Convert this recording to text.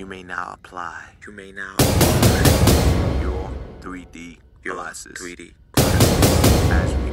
You may now apply. You may now apply your 3D your glasses. 3D glasses.